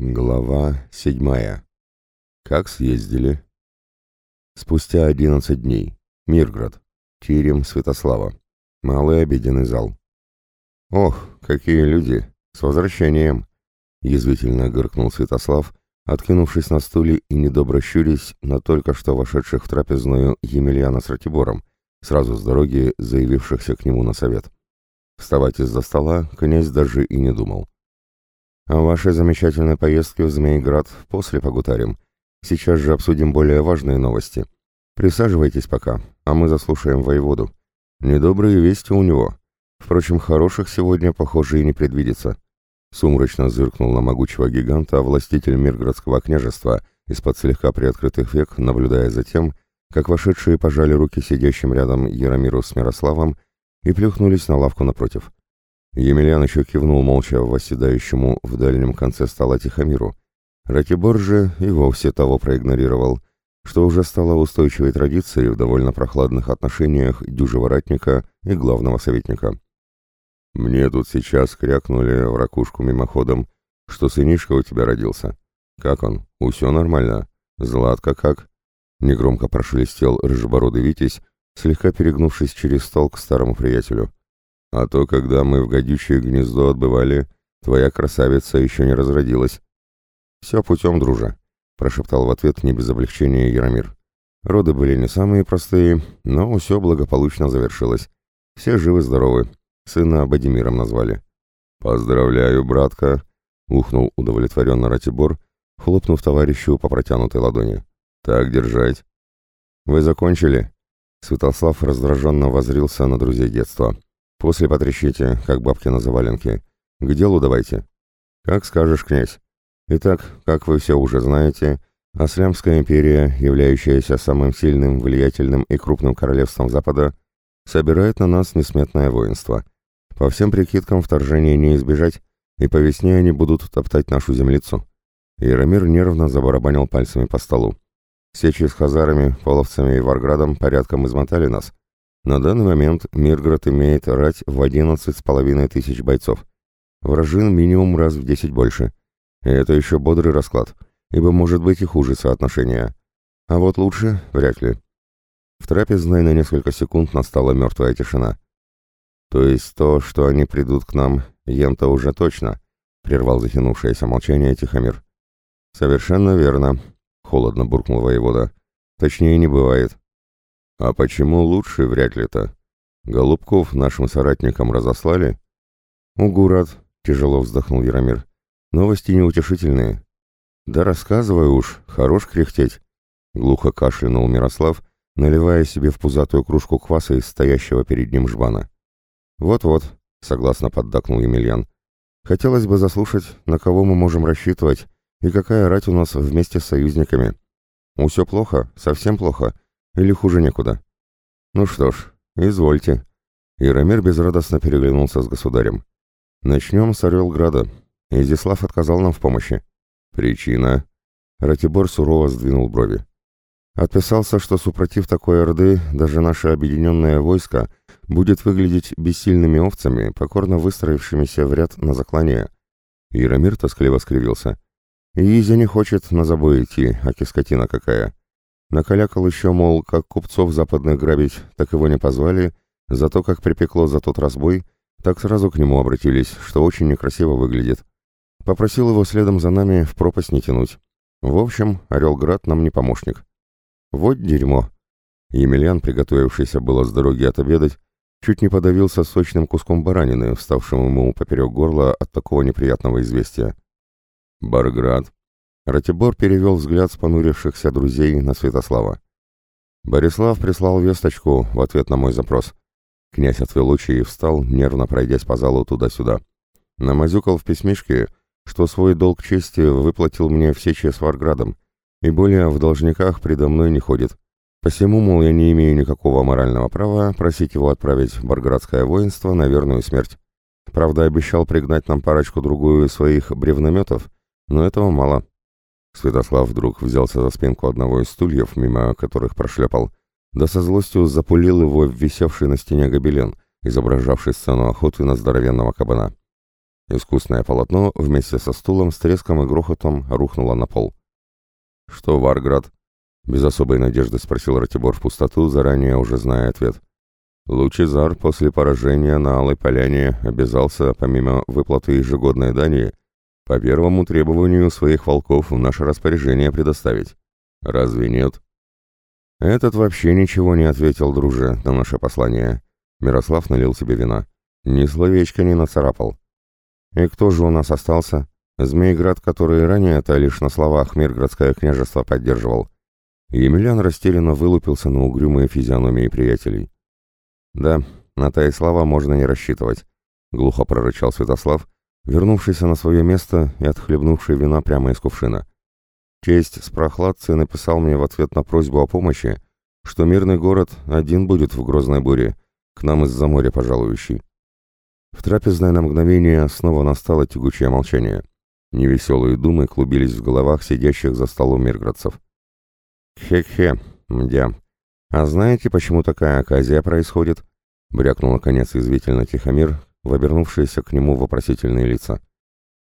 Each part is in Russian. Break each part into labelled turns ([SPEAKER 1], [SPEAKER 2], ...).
[SPEAKER 1] Глава седьмая. Как съездили? Спустя одиннадцать дней. Мирград. Тирем Святослава. Малый обеденный зал. «Ох, какие люди! С возвращением!» Язвительно гыркнул Святослав, откинувшись на стуле и недобро щурясь на только что вошедших в трапезную Емельяна с Ратибором, сразу с дороги заявившихся к нему на совет. Вставать из-за стола князь даже и не думал. О вашей замечательной поездке в Змейград после погутарим. Сейчас же обсудим более важные новости. Присаживайтесь пока, а мы заслушаем воеводу. Недобрые вести у него. Впрочем, хороших сегодня, похоже, и не предвидится. Сумрачно зыркнул на могучего гиганта властитель Мирградского княжества, из-под слегка приоткрытых век, наблюдая за тем, как вошедшие пожали руки сидящим рядом Яромиру с Мирославом и плюхнулись на лавку напротив. Емельян еще кивнул молча восседающему в дальнем конце стола Тихомиру. Ратибор же и вовсе того проигнорировал, что уже стало устойчивой традицией в довольно прохладных отношениях дюжего ратника и главного советника. «Мне тут сейчас крякнули в ракушку мимоходом, что сынишка у тебя родился. Как он? Усё нормально? Златко как?» Негромко прошелестел рыжебородый Витязь, слегка перегнувшись через стол к старому приятелю. А то, когда мы в гадючее гнездо отбывали, твоя красавица еще не разродилась. Все путем, дружа, прошептал в ответ не без облегчения Яромир. Роды были не самые простые, но все благополучно завершилось. Все живы-здоровы. Сына Бадимиром назвали. «Поздравляю, братка!» — ухнул удовлетворенно Ратибор, хлопнув товарищу по протянутой ладони. «Так держать!» «Вы закончили?» Святослав раздраженно возрился на друзей детства. После потрещите, как бабки на заваленке. К делу давайте. Как скажешь, князь. Итак, как вы все уже знаете, Аслямская империя, являющаяся самым сильным, влиятельным и крупным королевством Запада, собирает на нас несметное воинство. По всем прикидкам вторжения не избежать, и по весне они будут топтать нашу землицу. Яромир нервно забарабанил пальцами по столу. Сечи с хазарами, половцами и варградом порядком измотали нас, на данный момент Мирград имеет рать в одиннадцать с половиной тысяч бойцов. Вражин минимум раз в десять больше. И это еще бодрый расклад, ибо может быть и хуже соотношение. А вот лучше вряд ли. В трапезной на несколько секунд настала мертвая тишина. То есть то, что они придут к нам, ем-то уже точно, прервал затянувшееся молчание Тихомир. Совершенно верно, холодно буркнул воевода. Точнее не бывает. А почему лучше вряд ли-то? Голубков нашим соратникам разослали? Угу, рад, тяжело вздохнул Яромир. Новости неутешительные. Да рассказывай уж, хорош кряхтеть. Глухо кашлянул Мирослав, наливая себе в пузатую кружку кваса из стоящего перед ним жбана. «Вот-вот», — согласно поддакнул Емельян. «Хотелось бы заслушать, на кого мы можем рассчитывать и какая рать у нас вместе с союзниками. Все плохо, совсем плохо, или хуже некуда? Ну что ж, извольте. Яромир безрадостно переглянулся с государем. Начнем с Орелграда. Изяслав отказал нам в помощи. Причина? Ратибор сурово сдвинул брови. Отписался, что супротив такой орды даже наше объединенное войско будет выглядеть бессильными овцами, покорно выстроившимися в ряд на заклание. Яромир тоскливо скривился. Изя не хочет на забой идти, аки скотина какая. Накалякал еще, мол, как купцов западных грабить, так его не позвали, зато как припекло за тот разбой, так сразу к нему обратились, что очень некрасиво выглядит. Попросил его следом за нами в пропасть не тянуть. В общем, Орелград нам не помощник. Вот дерьмо. Емельян, приготовившийся было с дороги отобедать, чуть не подавился сочным куском баранины, вставшим ему поперек горла от такого неприятного известия. «Барград», Ратибор перевел взгляд с понурившихся друзей на Святослава. Борислав прислал весточку в ответ на мой запрос. Князь отвел очи и встал, нервно пройдясь по залу туда-сюда. Намазюкал в письмишке, что свой долг чести выплатил мне в сече с Варградом, и более в должниках предо мной не ходит. Посему, мол, я не имею никакого морального права просить его отправить в барградское воинство на верную смерть. Правда, обещал пригнать нам парочку-другую своих бревнометов, но этого мало. Святослав вдруг взялся за спинку одного из стульев, мимо которых прошлепал, да со злостью запулил его в висевший на стене гобелен, изображавший сцену охоты на здоровенного кабана. Искусное полотно вместе со стулом с треском и грохотом рухнуло на пол. «Что, Варград?» — без особой надежды спросил Ратибор в пустоту, заранее уже зная ответ. Лучезар после поражения на Алой Поляне обязался, помимо выплаты ежегодной дани, по первому требованию своих волков в наше распоряжение предоставить. Разве нет? Этот вообще ничего не ответил, друже, на наше послание. Мирослав налил себе вина. Ни словечко не нацарапал. И кто же у нас остался? Змейград, который ранее-то лишь на словах Мирградское княжество поддерживал. Емельян растерянно вылупился на угрюмые физиономии приятелей. «Да, на та и слова можно не рассчитывать», — глухо прорычал Святослав, вернувшийся на свое место и отхлебнувший вина прямо из кувшина. Честь с прохладцей написал мне в ответ на просьбу о помощи, что мирный город один будет в грозной буре, к нам из-за моря пожалующий. В трапезное на мгновение снова настало тягучее молчание. Невеселые думы клубились в головах сидящих за столом мирградцев. «Хе-хе, мдя. А знаете, почему такая оказия происходит?» — брякнул наконец извительно Тихомир, в обернувшиеся к нему вопросительные лица.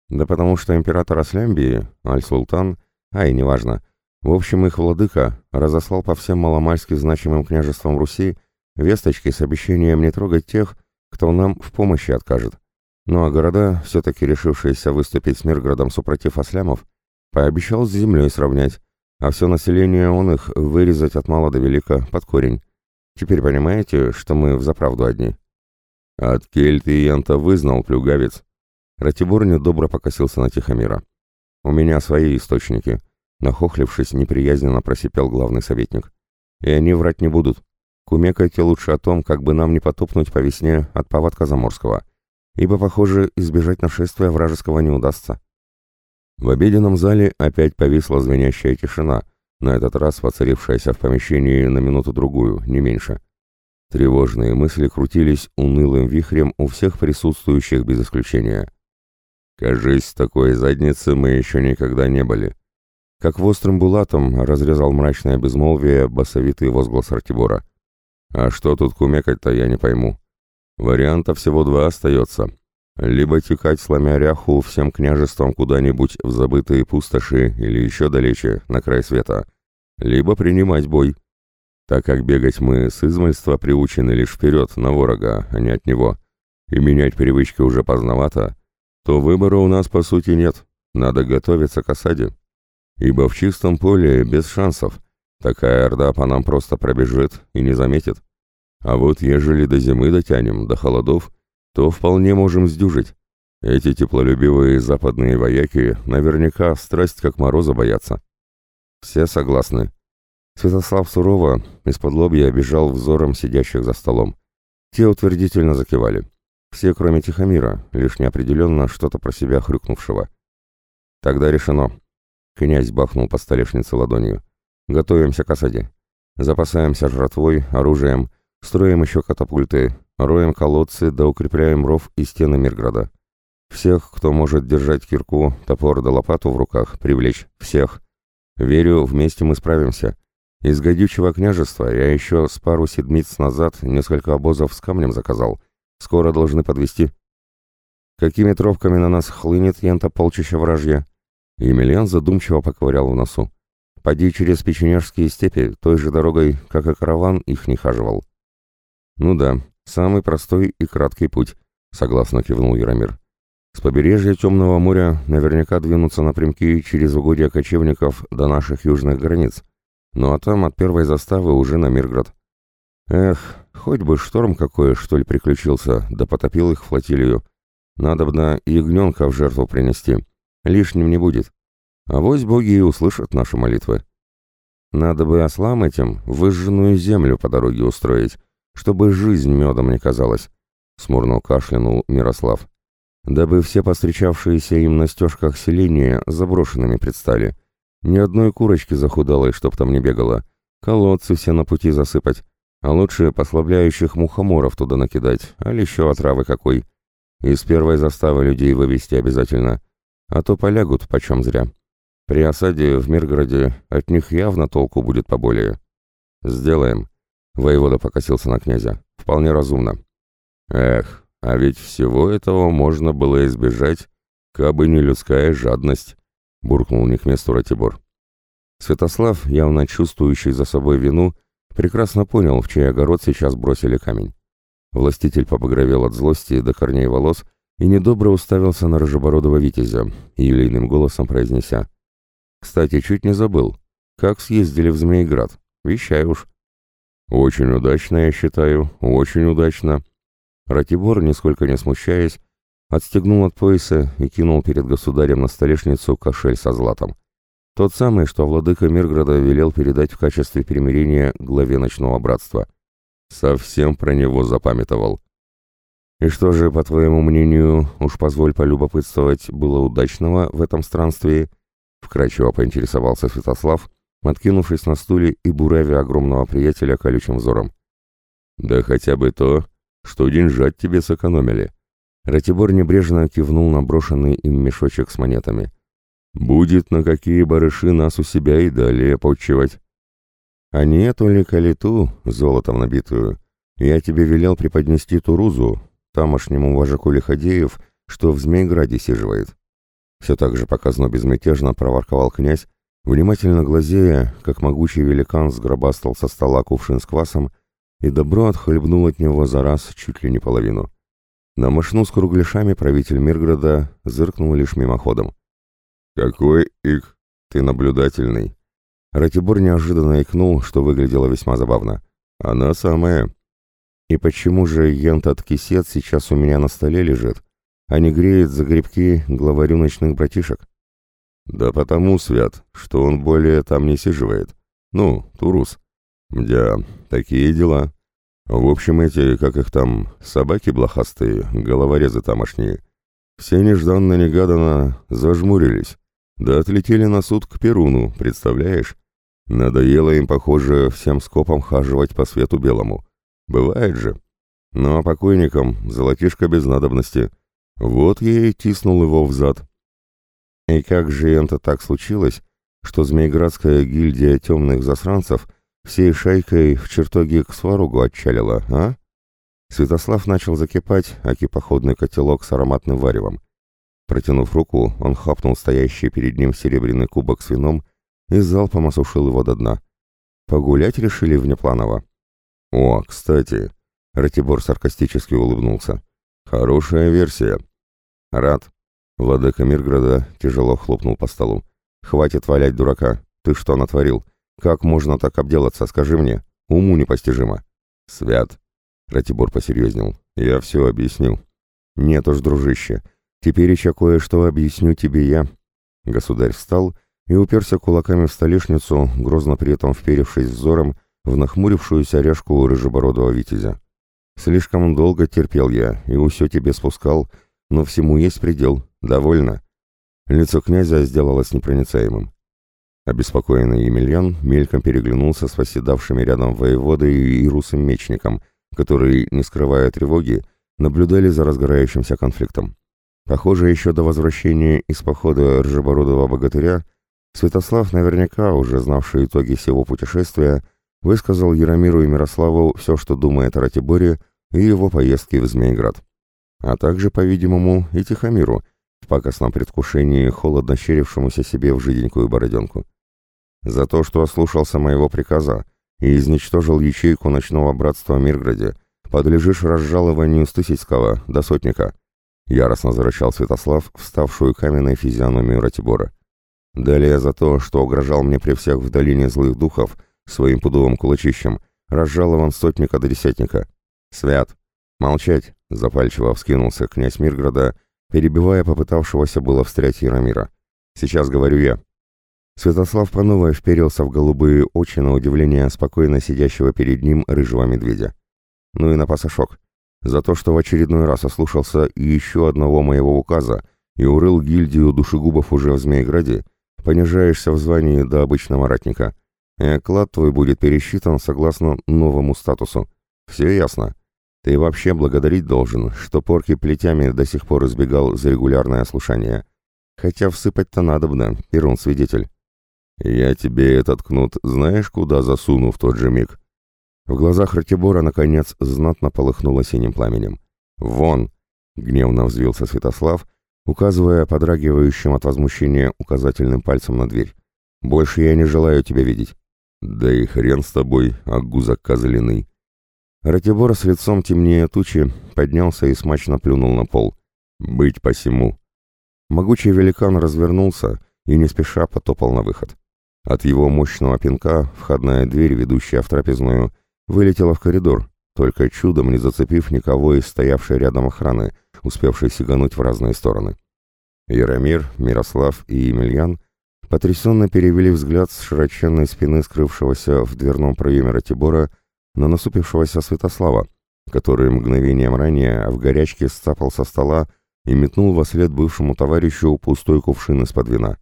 [SPEAKER 1] «Да потому что император Аслямбии, Аль-Султан, ай, неважно, в общем, их владыка разослал по всем маломальски значимым княжествам Руси весточки с обещанием не трогать тех, кто нам в помощи откажет. Ну а города, все-таки решившиеся выступить с Мирградом супротив Аслямов, пообещал с землей сравнять, а все население он их вырезать от мала до велика под корень. Теперь понимаете, что мы взаправду одни?» От кельты и янта вызнал, плюгавец. Ратибор недобро покосился на Тихомира. «У меня свои источники», — нахохлившись, неприязненно просипел главный советник. «И они врать не будут. Кумекайте лучше о том, как бы нам не потопнуть по весне от поводка Заморского, ибо, похоже, избежать нашествия вражеского не удастся». В обеденном зале опять повисла звенящая тишина, на этот раз воцарившаяся в помещении на минуту-другую, не меньше. Тревожные мысли крутились унылым вихрем у всех присутствующих без исключения. «Кажись, такой задницы мы еще никогда не были». Как в острым булатом разрезал мрачное безмолвие басовитый возглас Артибора. «А что тут кумекать-то, я не пойму. Вариантов всего два остается. Либо текать, сломя ряху, всем княжеством куда-нибудь в забытые пустоши или еще далече, на край света, либо принимать бой» так как бегать мы с измальства приучены лишь вперед, на ворога, а не от него, и менять привычки уже поздновато, то выбора у нас по сути нет, надо готовиться к осаде. Ибо в чистом поле без шансов, такая орда по нам просто пробежит и не заметит. А вот ежели до зимы дотянем, до холодов, то вполне можем сдюжить. Эти теплолюбивые западные вояки наверняка страсть как мороза боятся. Все согласны. Святослав сурово из-под лобья обижал взором сидящих за столом. Те утвердительно закивали. Все, кроме Тихомира, лишь неопределенно что-то про себя хрюкнувшего. «Тогда решено». Князь бахнул по столешнице ладонью. «Готовимся к осаде. Запасаемся жратвой, оружием, строим еще катапульты, роем колодцы да укрепляем ров и стены Мирграда. Всех, кто может держать кирку, топор да лопату в руках, привлечь. Всех. Верю, вместе мы справимся. Из гадючего княжества я еще с пару седмиц назад несколько обозов с камнем заказал. Скоро должны подвести. Какими тропками на нас хлынет янта полчища вражья? Емельян задумчиво поковырял в носу. Поди через печенежские степи, той же дорогой, как и караван, их не хаживал. Ну да, самый простой и краткий путь, согласно кивнул Яромир. С побережья Темного моря наверняка двинуться напрямки через угодья кочевников до наших южных границ. Ну а там от первой заставы уже на Мирград. Эх, хоть бы шторм какой, что ли, приключился, да потопил их флотилию. Надобно ягненка в жертву принести. Лишним не будет. А вось боги и услышат наши молитвы. Надо бы ослам этим выжженную землю по дороге устроить, чтобы жизнь медом не казалась, — смурно кашлянул Мирослав. Дабы все постречавшиеся им на стежках селения заброшенными предстали, ни одной курочки захудалой, чтоб там не бегала. Колодцы все на пути засыпать. А лучше послабляющих мухоморов туда накидать, а еще отравы какой. Из первой заставы людей вывести обязательно. А то полягут почем зря. При осаде в Миргороде от них явно толку будет поболее. Сделаем. Воевода покосился на князя. Вполне разумно. Эх, А ведь всего этого можно было избежать, кабы не людская жадность, буркнул не к месту Ратибор. Святослав, явно чувствующий за собой вину, прекрасно понял, в чей огород сейчас бросили камень. Властитель побагровел от злости до корней волос и недобро уставился на рыжебородого витязя, елейным голосом произнеся. «Кстати, чуть не забыл. Как съездили в Змеиград? Вещай уж». «Очень удачно, я считаю, очень удачно». Ратибор, нисколько не смущаясь, отстегнул от пояса и кинул перед государем на столешницу кошель со златом. Тот самый, что владыка Мирграда велел передать в качестве примирения главе ночного братства. Совсем про него запамятовал. И что же, по твоему мнению, уж позволь полюбопытствовать, было удачного в этом странстве? Вкрадчиво поинтересовался Святослав, откинувшись на стуле и буравя огромного приятеля колючим взором. Да хотя бы то, что деньжат тебе сэкономили. Ратибор небрежно кивнул на брошенный им мешочек с монетами. Будет на какие барыши нас у себя и далее почивать. А не только ли ту, золотом набитую, я тебе велел преподнести Турузу, тамошнему вожаку Лиходеев, что в Змейграде сиживает. Все так же показно безмятежно проворковал князь, внимательно глазея, как могучий великан сгробастал со стола кувшин с квасом и добро отхлебнул от него за раз чуть ли не половину. На мышну с кругляшами правитель Мирграда зыркнул лишь мимоходом. «Какой ик, ты наблюдательный!» Ратибор неожиданно икнул, что выглядело весьма забавно. «Она самая!» «И почему же ентот кисет сейчас у меня на столе лежит, а не греет за грибки главарю ночных братишек?» «Да потому, Свят, что он более там не сиживает. Ну, Турус. Мдя, такие дела. В общем, эти, как их там, собаки блохастые, головорезы тамошние, все нежданно-негаданно зажмурились, да отлетели на суд к Перуну, представляешь? Надоело им, похоже, всем скопом хаживать по свету белому. Бывает же. Ну а покойникам золотишко без надобности. Вот я и тиснул его в зад. И как же это так случилось, что Змейградская гильдия темных засранцев всей шайкой в чертоге к сваругу отчалила, а? Святослав начал закипать, аки походный котелок с ароматным варевом. Протянув руку, он хапнул стоящий перед ним серебряный кубок с вином и залпом осушил его до дна. «Погулять решили внепланово?» «О, кстати!» — Ратибор саркастически улыбнулся. «Хорошая версия». «Рад». Владыка Мирграда тяжело хлопнул по столу. «Хватит валять дурака. Ты что натворил? Как можно так обделаться, скажи мне? Уму непостижимо». «Свят». Ратибор посерьезнел. «Я все объяснил». «Нет уж, дружище. Теперь еще кое-что объясню тебе я». Государь встал и уперся кулаками в столешницу, грозно при этом вперевшись взором в нахмурившуюся ряжку рыжебородого витязя. «Слишком долго терпел я и усё тебе спускал, но всему есть предел. Довольно». Лицо князя сделалось непроницаемым. Обеспокоенный Емельян мельком переглянулся с восседавшими рядом воеводой и русым мечником, которые, не скрывая тревоги, наблюдали за разгорающимся конфликтом. Похоже, еще до возвращения из похода ржебородого богатыря Святослав, наверняка уже знавший итоги всего путешествия, высказал Яромиру и Мирославу все, что думает о Ратиборе и его поездке в Змейград. А также, по-видимому, и Тихомиру, в пакостном предвкушении холодно щерившемуся себе в жиденькую бороденку. За то, что ослушался моего приказа и изничтожил ячейку ночного братства Мирграде, подлежишь разжалованию Стысяцкого до сотника, Яростно зарычал Святослав, вставшую каменной физиономию Ратибора. Далее за то, что угрожал мне при всех в долине злых духов своим пудовым кулачищем, разжалован сотника до десятника. Свят! Молчать! Запальчиво вскинулся князь Мирграда, перебивая попытавшегося было встрять Яромира. Сейчас говорю я. Святослав по новой вперился в голубые очи на удивление спокойно сидящего перед ним рыжего медведя. Ну и на пасашок за то, что в очередной раз ослушался еще одного моего указа и урыл гильдию душегубов уже в Змееграде, понижаешься в звании до обычного ратника. И оклад твой будет пересчитан согласно новому статусу. Все ясно. Ты вообще благодарить должен, что порки плетями до сих пор избегал за регулярное слушание. Хотя всыпать-то надобно, Перун свидетель. Я тебе этот кнут знаешь куда засуну в тот же миг? В глазах Ратибора, наконец, знатно полыхнуло синим пламенем. «Вон!» — гневно взвился Святослав, указывая подрагивающим от возмущения указательным пальцем на дверь. «Больше я не желаю тебя видеть». «Да и хрен с тобой, агузок козлиный!» Ратибор с лицом темнее тучи поднялся и смачно плюнул на пол. «Быть посему!» Могучий великан развернулся и не спеша потопал на выход. От его мощного пинка входная дверь, ведущая в трапезную, вылетела в коридор, только чудом не зацепив никого из стоявшей рядом охраны, успевшей сигануть в разные стороны. Яромир, Мирослав и Емельян потрясенно перевели взгляд с широченной спины скрывшегося в дверном проеме Ратибора на насупившегося Святослава, который мгновением ранее в горячке сцапал со стола и метнул во след бывшему товарищу пустой кувшин из-под вина.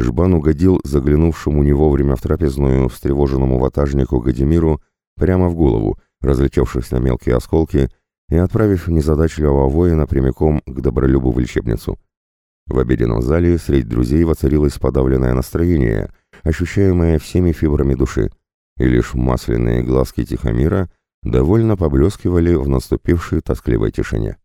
[SPEAKER 1] Жбан угодил заглянувшему не вовремя в трапезную встревоженному ватажнику Гадимиру прямо в голову, разлетевшись на мелкие осколки и отправив незадачливого воина прямиком к Добролюбу в лечебницу. В обеденном зале среди друзей воцарилось подавленное настроение, ощущаемое всеми фибрами души, и лишь масляные глазки Тихомира довольно поблескивали в наступившей тоскливой тишине.